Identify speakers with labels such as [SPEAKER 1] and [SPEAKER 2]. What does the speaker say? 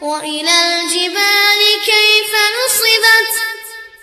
[SPEAKER 1] وإلى الجبال